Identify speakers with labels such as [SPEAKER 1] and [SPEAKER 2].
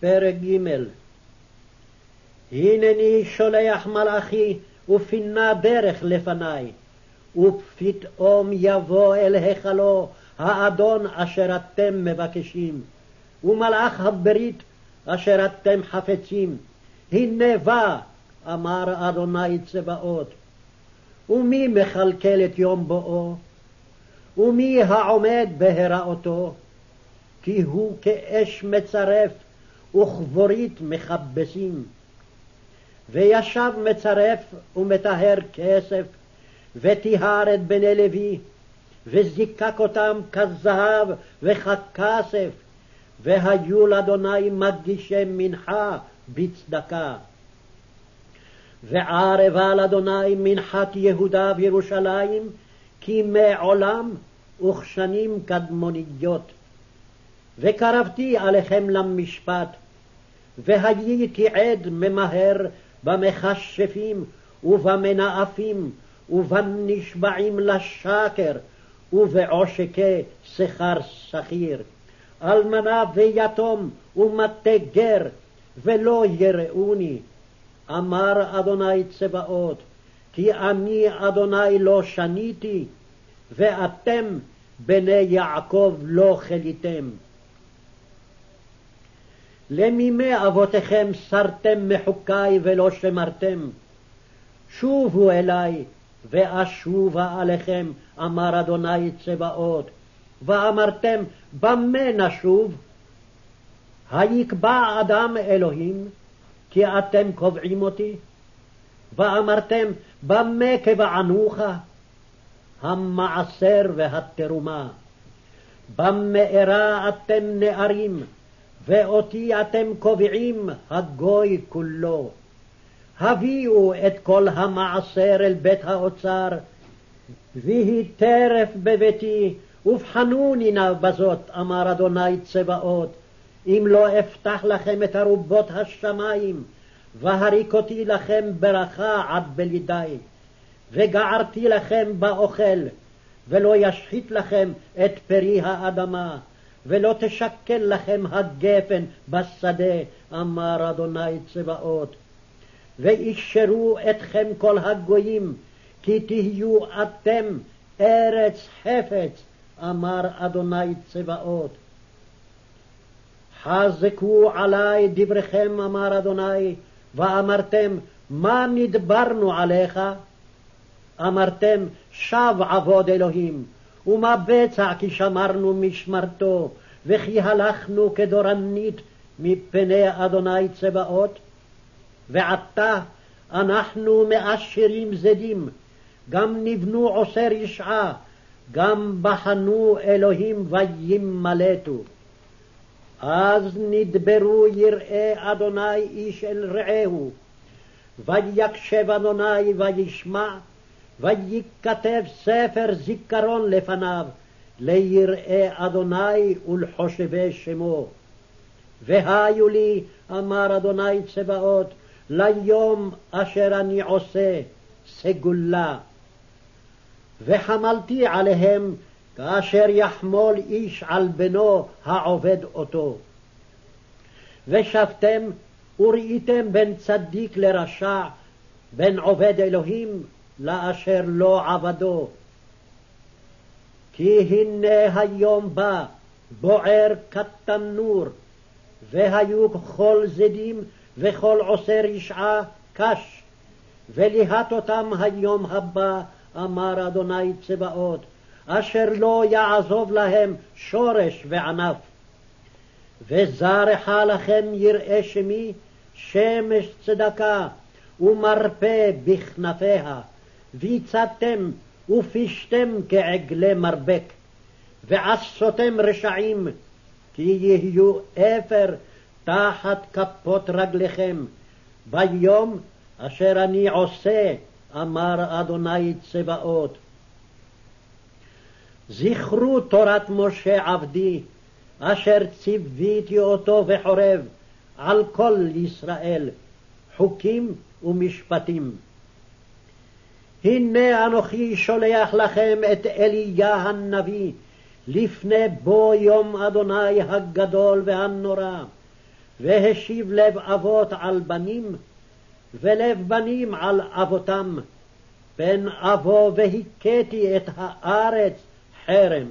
[SPEAKER 1] פרק ג' הנני שולח מלאכי ופינה דרך לפניי, ופתאום יבוא אל היכלו האדון אשר אתם מבקשים, ומלאך הברית אשר אתם חפצים. הנה בא, אמר אדוני צבאות. ומי מכלכל את יום בואו? ומי העומד בהיראותו? כי הוא כאש מצרף וכבורית מכבסים. וישב מצרף ומטהר כסף, וטיהר את בני לוי, וזיקק אותם כזהב וככסף, והיו לאדוני מגישי מנחה בצדקה. וערבה לאדוני מנחת יהודה וירושלים, כי מעולם וכשנים קדמוניות. וקרבתי עליכם למשפט, והייתי עד ממהר במכשפים ובמנאפים ובנשבעים לשקר ובעושקי שכר שכיר. אלמנה ויתום ומטה גר ולא יראוני. אמר אדוני צבאות, כי אני אדוני לא שניתי, ואתם בני יעקב לא כליתם. למימי אבותיכם סרתם מחוקי ולא שמרתם. שובו אלי, ואשובה עליכם, אמר אדוני צבאות. ואמרתם, במה נשוב? היקבע אדם אלוהים, כי אתם קובעים אותי? ואמרתם, במה קבענוך? המעשר והתרומה. במארה אתם נערים, ואותי אתם קובעים הגוי כולו. הביאו את כל המעשר אל בית האוצר, ויהי טרף בביתי, ובחנוני נא בזאת, אמר אדוני צבאות, אם לא אפתח לכם את ארובות השמים, והריקותי לכם ברכה עד בלידי, וגערתי לכם באוכל, ולא ישחית לכם את פרי האדמה, ולא תשקל לכם הגפן בשדה, אמר אדוני צבאות. ואישרו אתכם כל הגויים, כי תהיו אתם ארץ חפץ, אמר אדוני צבאות. חזקו עלי דבריכם, אמר אדוני, ואמרתם, מה נדברנו עליך? אמרתם, שב עבוד אלוהים, ומה בצע כי שמרנו משמרתו, וכי הלכנו כדורנית מפני אדוני צבאות? ועתה אנחנו מאשרים זדים, גם נבנו עושר ישעה, גם בחנו אלוהים וימלטו. אז נדברו יראי אדוני איש אל רעהו, ויקשב אדוני וישמע, וייכתב ספר זיכרון לפניו, ליראי אדוני ולחושבי שמו. והיו לי, אמר אדוני צבאות, ליום אשר אני עושה סגולה. וחמלתי עליהם כאשר יחמול איש על בנו העובד אותו. ושבתם וראיתם בין צדיק לרשע, בין עובד אלוהים לאשר לא עבדו. כי הנה היום בא, בוער כתנור, והיו כל זדים וכל עושר ישעה קש, וליהט אותם היום הבא, אמר אדוני צבאות, אשר לא יעזוב להם שורש וענף. וזרחה לכם יראה שמי, שמש צדקה, ומרפא בכנפיה, ויצאתם ופשתם כעגלי מרבק, ועשותם רשעים, כי יהיו אפר תחת כפות רגליכם, ביום אשר אני עושה, אמר אדוני צבאות. זכרו תורת משה עבדי, אשר ציוויתי אותו בחורב, על כל ישראל, חוקים ומשפטים. הנה אנוכי שולח לכם את אליה הנביא, לפני בוא יום אדוני הגדול והנורא. והשיב לב אבות על בנים, ולב בנים על אבותם. פן אבוא והכיתי את הארץ חרם.